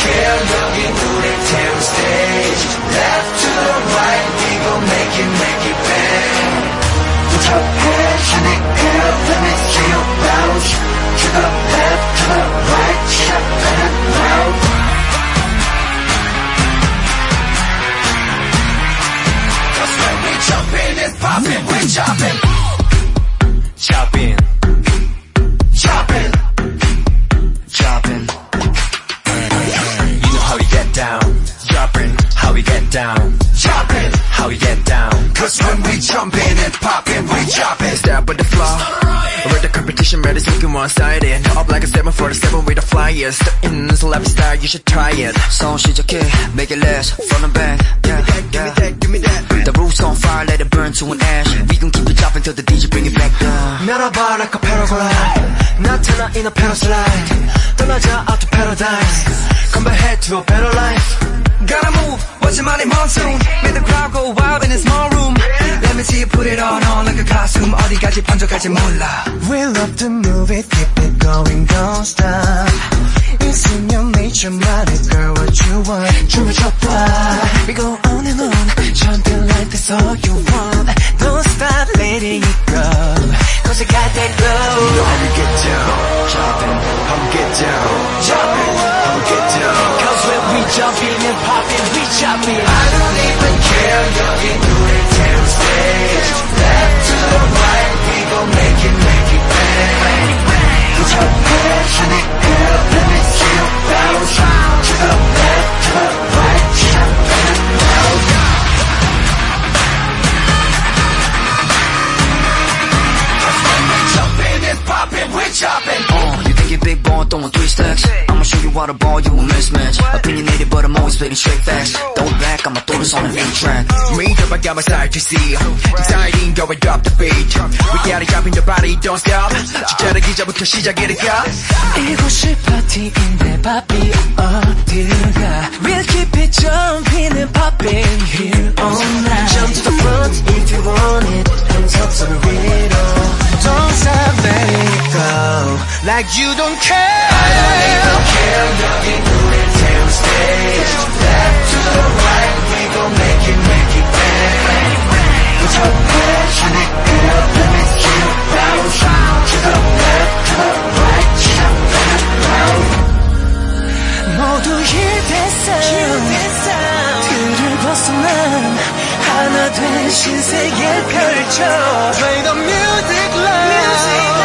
camera through the town stage Left to the right, we gon' make it, make it bang Top hands, you need help, let me see you bounce To the left, to the right, shut that mouth Just let me jump in and pop it, we jumpin' jumping and popping, we chopping. Step with the flow. With the competition, ready looking one-sided. Up like a 747 with the flyers. The ins, lifestyle, you should try it. Song 시작해, make it last, front and back. Yeah, Give me that, give me that. The roof's on fire, let it burn to an ash. We gon' keep it dropping till the DJ bring it back down. 날아봐 like a paraglide. 나타나 in a paraslide. 떠나자 out to paradise. Come back head to a better life. Gotta move, watch your money monsoon. Make the crowd go wild in a small room. Let me see you put it on, on like a costume. 어디까지 번져갈지 몰라. We love to move it, keep it going, don't stop. It's in your nature, 말해, girl, what you want. 춤을 춰봐. We go on and on, something like this, all you want. Don't stop letting it go. Cause you got that glow. You know how we get down, chopping, how we get down, chopping, how we get down. Cause when we jumping and popping, we chopping. I don't even care, 여기 눈에 damn you're big boy throwing three stacks? I'ma show you how to ball, you a mismatch. Opinionated, but I'm always spitting straight facts. Don't back, I'ma throw this on an eight track. Me, I got my side to see. Exciting, go and drop the beat. We gotta jump in the body, don't stop. 진짜로 기자부터 시작이니까. 이곳이 파티인데 바비 어딜가? We'll keep Like you don't care. I don't even care, 여기 눈에 damn stage. Left to the right, we gon' make it, make it bang. Put your hands in the air, let me see you bounce. To the left, to the right, chopping loud. 모두 힐됐어 틀을 벗어난 하나 된 신세계 펼쳐 Play the music loud